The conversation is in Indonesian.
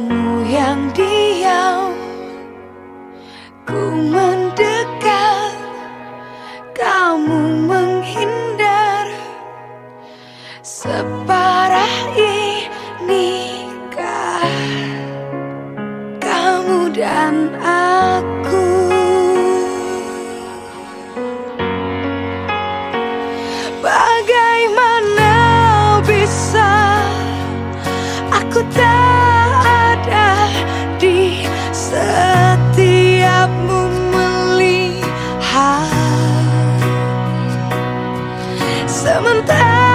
Kamu yang diam. Ku mendekat. Kamu menghindar. Separah ini kah? Kamu dan aku. setiapmu melihat sementara